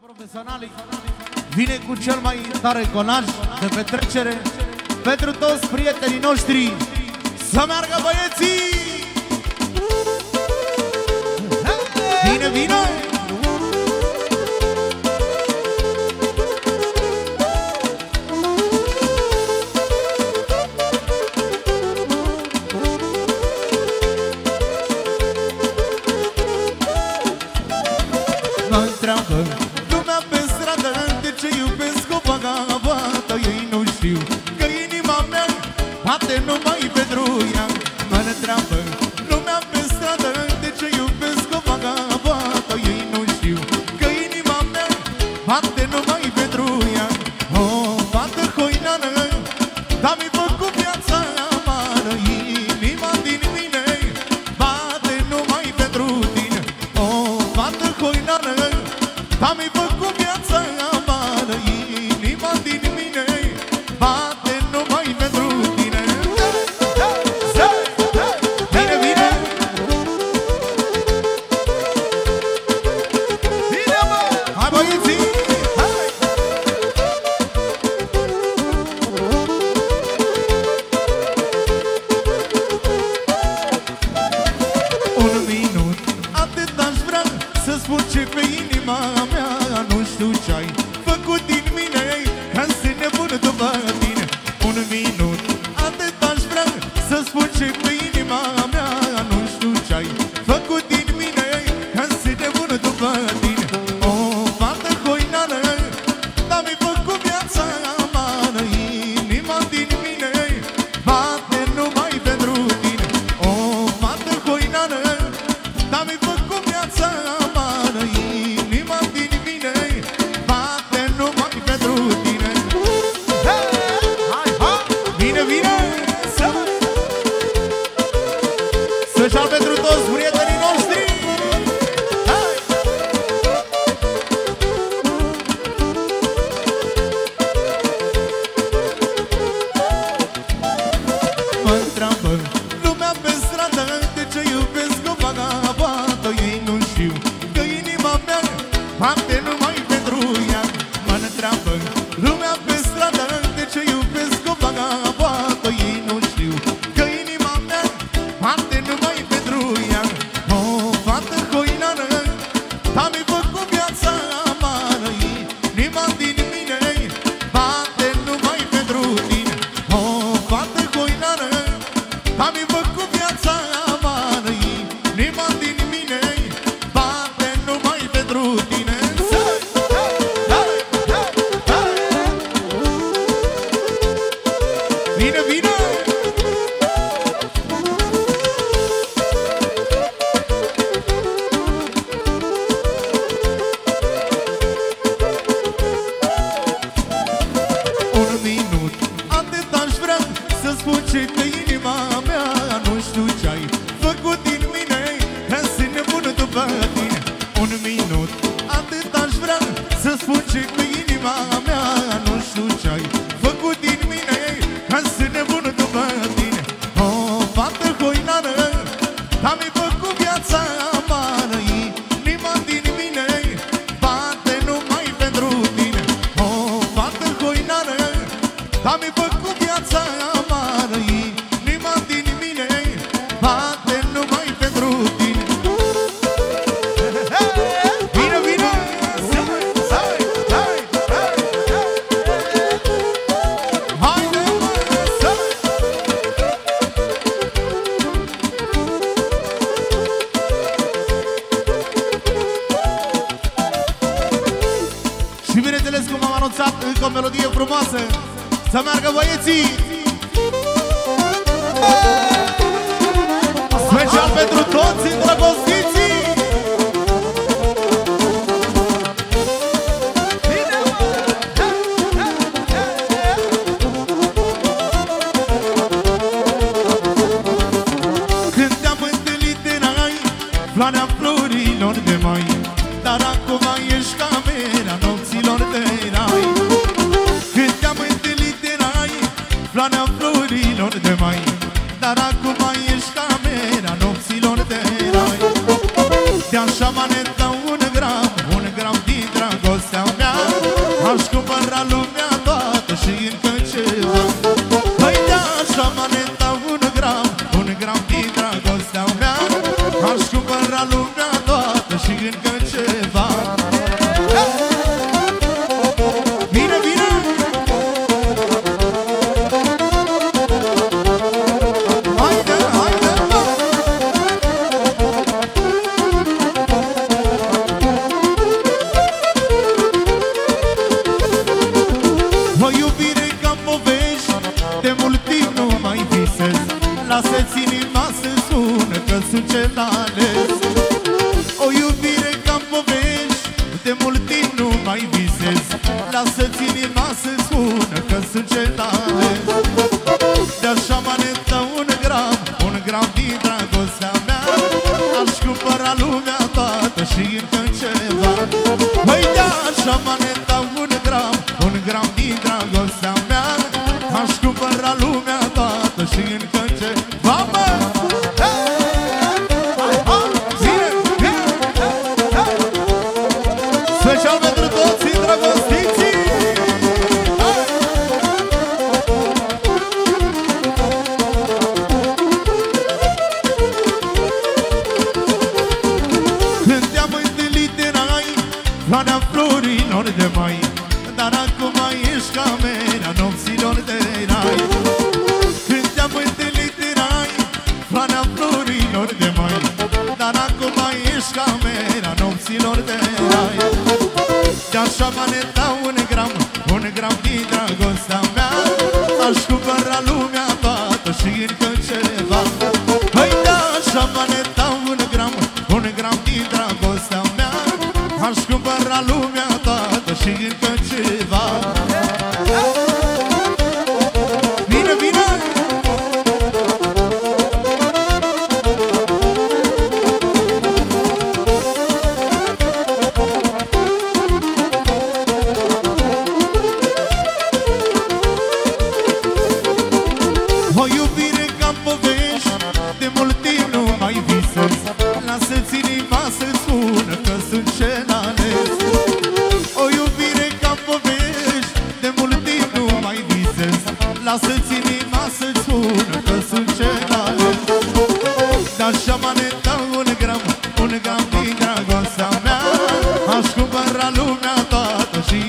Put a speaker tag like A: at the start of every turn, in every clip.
A: profesională vine cu cel mai tare conaj de petrecere pentru toți prietenii noștri. Să meargă băieții! Vine, vine! Aten nu mai pentru ea Mă întreabă lumea pe stradă De ce iubesc o vagabată Ei nu știu că inima mea Bate numai pentru ea Vino, vino Un minut, atât aș vrea Să spun ce pe inima mea. Nu știu ce-ai făcut din mine Ca să ne bună după tine. Un minut, atât aș vrea Să spun ce anunțat încă o melodie frumoasă Să meargă băieții! Special pentru toți îndrăgostiții! Când te-am întâlnit erai floarea florilor de mai Dar acum ai mai Dar acum ești camera nopților de noi De-așa manet dau un gram Un gram din dragostea șoamane dau un gram Un gram din dragostea Lângă mine dragostea mea Aș cumpăra lumea toată și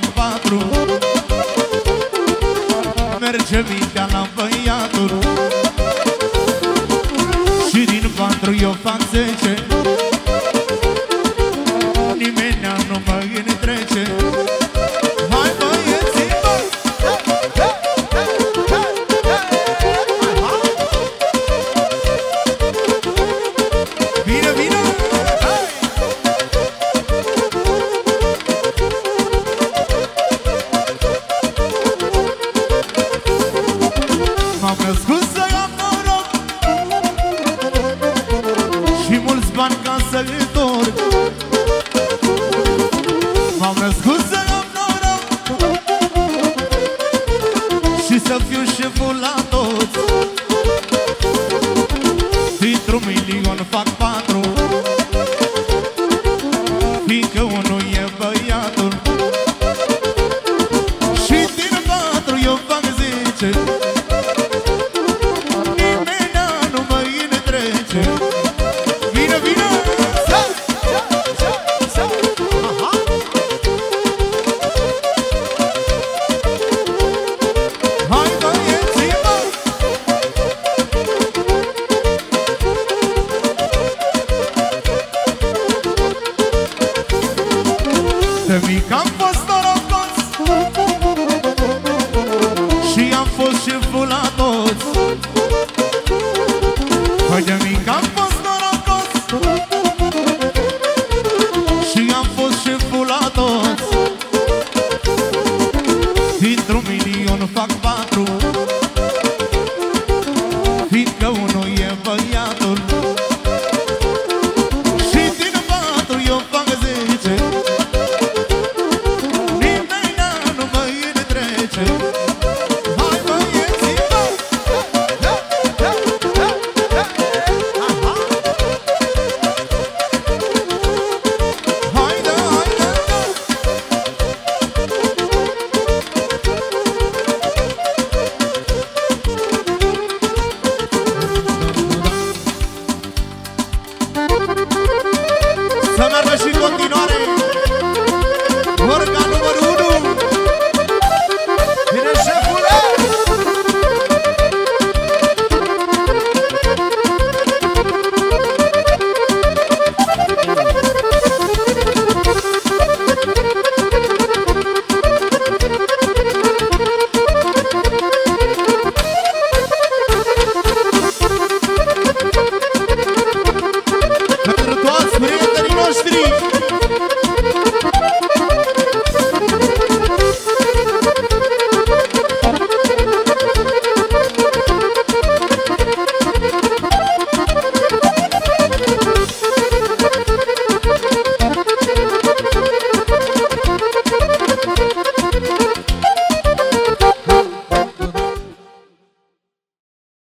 A: fac patru. Merge mintea la băiatul. Și din patru eu fac zece. bani ca să-l întorc M-am născut să am noroc Și să fiu șeful la toți. Dintr-un milion fac patru Fiindcă unul e băiatul. Și din patru eu fac zece. De mic